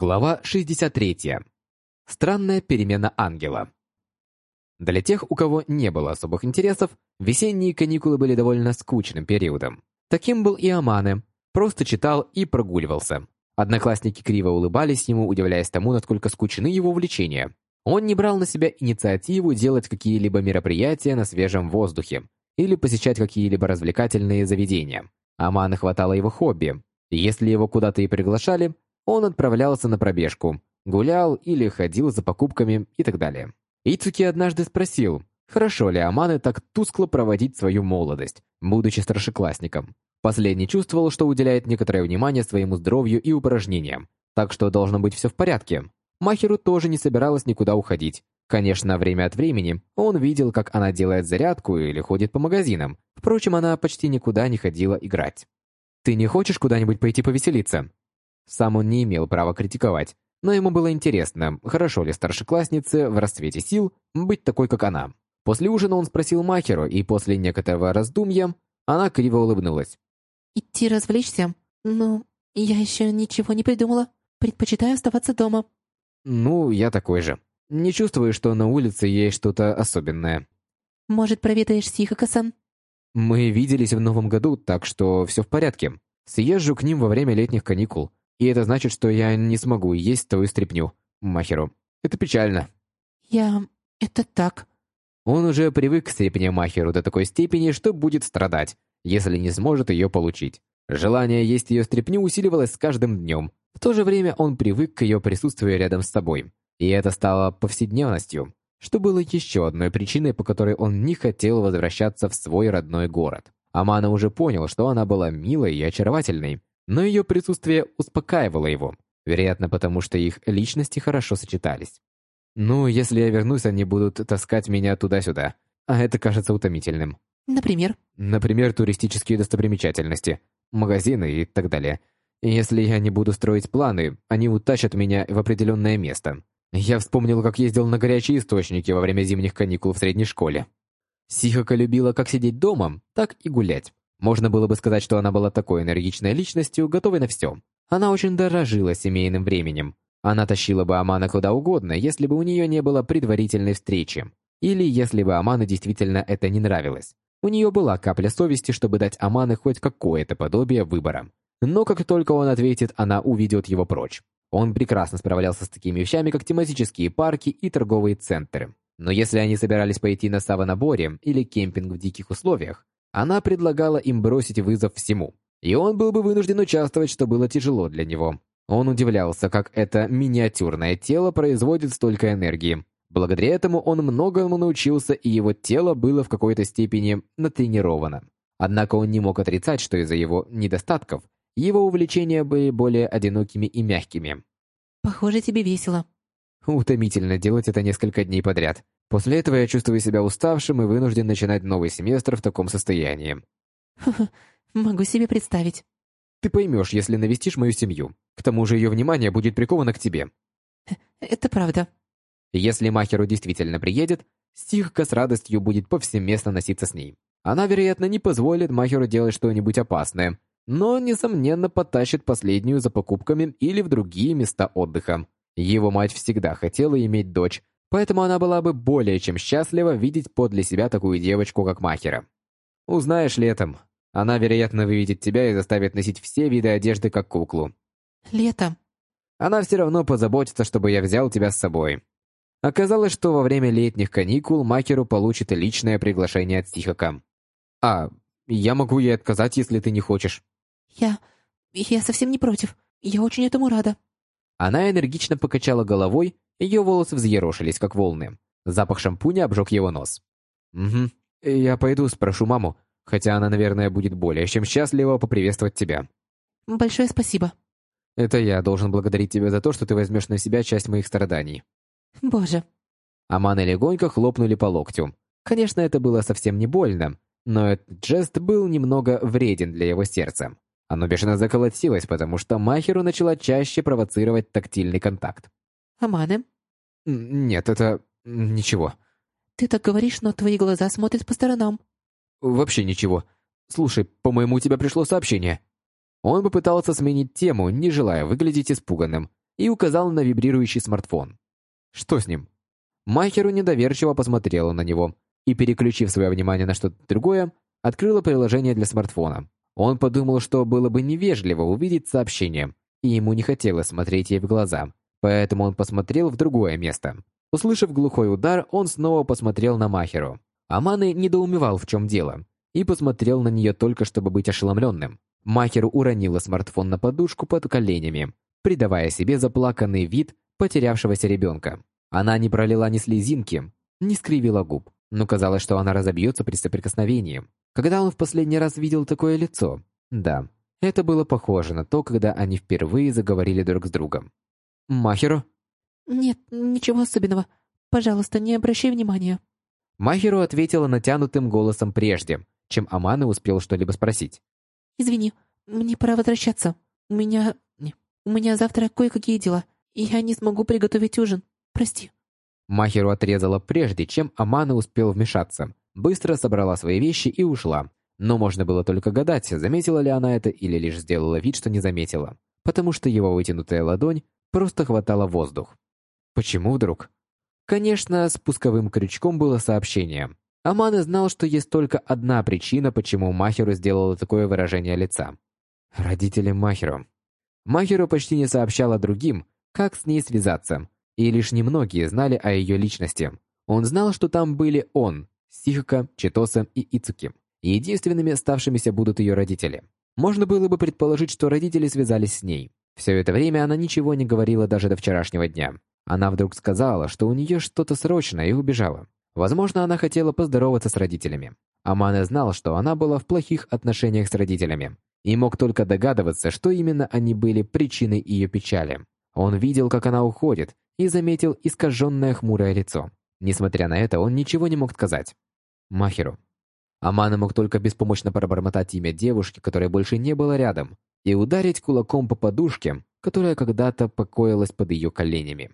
Глава 63. Странная перемена ангела. Для тех, у кого не было особых интересов, весенние каникулы были довольно скучным периодом. Таким был и Амане, просто читал и прогуливался. Одноклассники криво улыбались ему, удивляясь тому, насколько скучны его увлечения. Он не брал на себя инициативу делать какие-либо мероприятия на свежем воздухе или посещать какие-либо развлекательные заведения. Амана хватало его хобби. Если его куда-то и приглашали, он отправлялся на пробежку, гулял или ходил за покупками и так далее. Ицуки однажды спросил, хорошо ли Аманы так тускло проводить свою молодость, будучи старшеклассником. Последний чувствовал, что уделяет некоторое внимание своему здоровью и упражнениям, так что должно быть все в порядке. Махеру тоже не собиралась никуда уходить. Конечно, время от времени он видел, как она делает зарядку или ходит по магазинам. Впрочем, она почти никуда не ходила играть. «Ты не хочешь куда-нибудь пойти повеселиться?» Сам он не имел права критиковать, но ему было интересно, хорошо ли старшекласснице в расцвете сил быть такой, как она. После ужина он спросил Махеру, и после некоторого раздумья она криво улыбнулась. «Идти развлечься? Ну, я еще ничего не придумала. Предпочитаю оставаться дома». «Ну, я такой же. Не чувствую, что на улице есть что-то особенное». «Может, проведаешь Сихака-сан?» «Мы виделись в Новом году, так что все в порядке. Съезжу к ним во время летних каникул. И это значит, что я не смогу есть твою стряпню, Махеру. Это печально. Я... это так. Он уже привык к стряпне Махеру до такой степени, что будет страдать, если не сможет ее получить. Желание есть ее стряпню усиливалось с каждым днем. В то же время он привык к ее присутствию рядом с собой. И это стало повседневностью, что было еще одной причиной, по которой он не хотел возвращаться в свой родной город. Амана уже понял, что она была милой и очаровательной, но ее присутствие успокаивало его, вероятно, потому что их личности хорошо сочетались. Ну, если я вернусь, они будут таскать меня туда-сюда, а это кажется утомительным. Например? Например, туристические достопримечательности, магазины и так далее. Если я не буду строить планы, они утащат меня в определенное место. Я вспомнил, как ездил на горячие источники во время зимних каникул в средней школе. Сихака любила как сидеть дома, так и гулять. Можно было бы сказать, что она была такой энергичной личностью, готовой на все. Она очень дорожила семейным временем. Она тащила бы Амана куда угодно, если бы у нее не было предварительной встречи. Или если бы Аману действительно это не нравилось. У нее была капля совести, чтобы дать Аману хоть какое-то подобие выбора. Но как только он ответит, она уведет его прочь. Он прекрасно справлялся с такими вещами, как тематические парки и торговые центры. Но если они собирались пойти на саванаборе или кемпинг в диких условиях, она предлагала им бросить вызов всему, и он был бы вынужден участвовать, что было тяжело для него. Он удивлялся, как это миниатюрное тело производит столько энергии. Благодаря этому он многому научился, и его тело было в какой-то степени натренировано. Однако он не мог отрицать, что из-за его недостатков его увлечения были более одинокими и мягкими. «Похоже, тебе весело». Утомительно делать это несколько дней подряд. После этого я чувствую себя уставшим и вынужден начинать новый семестр в таком состоянии. могу себе представить. Ты поймешь, если навестишь мою семью. К тому же ее внимание будет приковано к тебе. Это правда. Если Махеру действительно приедет, Стихка с радостью будет повсеместно носиться с ней. Она, вероятно, не позволит Махеру делать что-нибудь опасное, но, несомненно, потащит последнюю за покупками или в другие места отдыха. Его мать всегда хотела иметь дочь, Поэтому она была бы более чем счастлива видеть подле себя такую девочку, как Махера. Узнаешь летом. Она, вероятно, выведет тебя и заставит носить все виды одежды, как куклу. Летом. Она все равно позаботится, чтобы я взял тебя с собой. Оказалось, что во время летних каникул Макеру получит личное приглашение от Сихака. А, я могу ей отказать, если ты не хочешь. Я... я совсем не против. Я очень этому рада. Она энергично покачала головой ее волосы взъерошились, как волны. Запах шампуня обжег его нос. «Угу. Я пойду спрошу маму, хотя она, наверное, будет более чем счастлива поприветствовать тебя». «Большое спасибо». «Это я должен благодарить тебя за то, что ты возьмешь на себя часть моих страданий». «Боже». Аманы легонько хлопнули по локтю. Конечно, это было совсем не больно, но этот жест был немного вреден для его сердца. Оно бешено заколотилось, потому что Махеру начала чаще провоцировать тактильный контакт. Аманы?» «Нет, это... ничего». «Ты так говоришь, но твои глаза смотрят по сторонам». «Вообще ничего. Слушай, по-моему, у тебя пришло сообщение». Он попытался сменить тему, не желая выглядеть испуганным. и указал на вибрирующий смартфон. Что с ним? Махеру недоверчиво посмотрела на него и, переключив свое внимание на что-то другое, открыла приложение для смартфона. Он подумал, что было бы невежливо увидеть сообщение, и ему не хотелось смотреть ей в глаза, поэтому он посмотрел в другое место. Услышав глухой удар, он снова посмотрел на Махеру. Аманы недоумевал, в чем дело, и посмотрел на нее только, чтобы быть ошеломленным. Махеру уронила смартфон на подушку под коленями, придавая себе заплаканный вид потерявшегося ребенка. Она не пролила ни слезинки, не скривила губ, но казалось, что она разобьется при соприкосновении. Когда он в последний раз видел такое лицо? Да, это было похоже на то, когда они впервые заговорили друг с другом. «Махеро?» «Нет, ничего особенного. Пожалуйста, не обращай внимания». Махеро ответила натянутым голосом прежде, чем Амана успел что-либо спросить. «Извини, мне пора возвращаться. У меня... у меня завтра кое-какие дела, и я не смогу приготовить ужин. Прости». Махеру отрезала прежде, чем Амана успел вмешаться. Быстро собрала свои вещи и ушла. Но можно было только гадать, заметила ли она это или лишь сделала вид, что не заметила. Потому что его вытянутая ладонь просто хватала воздух. Почему вдруг? Конечно, спусковым крючком было сообщение. Аман знал, что есть только одна причина, почему Махеру сделала такое выражение лица. Родители Махеру. Махеру почти не сообщала другим, как с ней связаться, и лишь немногие знали о ее личности. Он знал, что там были он, Сихака, Читоса и Ицуки. И единственными оставшимися будут ее родители. Можно было бы предположить, что родители связались с ней. Все это время она ничего не говорила даже до вчерашнего дня. Она вдруг сказала, что у нее что-то срочное и убежала. Возможно, она хотела поздороваться с родителями. Амане знал, что она была в плохих отношениях с родителями, и мог только догадываться, что именно они были причиной ее печали. Он видел, как она уходит, и заметил искаженное хмурое лицо. Несмотря на это, он ничего не мог сказать. Махеру. Амана мог только беспомощно пробормотать имя девушки, которой больше не было рядом, и ударить кулаком по подушке, которая когда-то покоилась под ее коленями.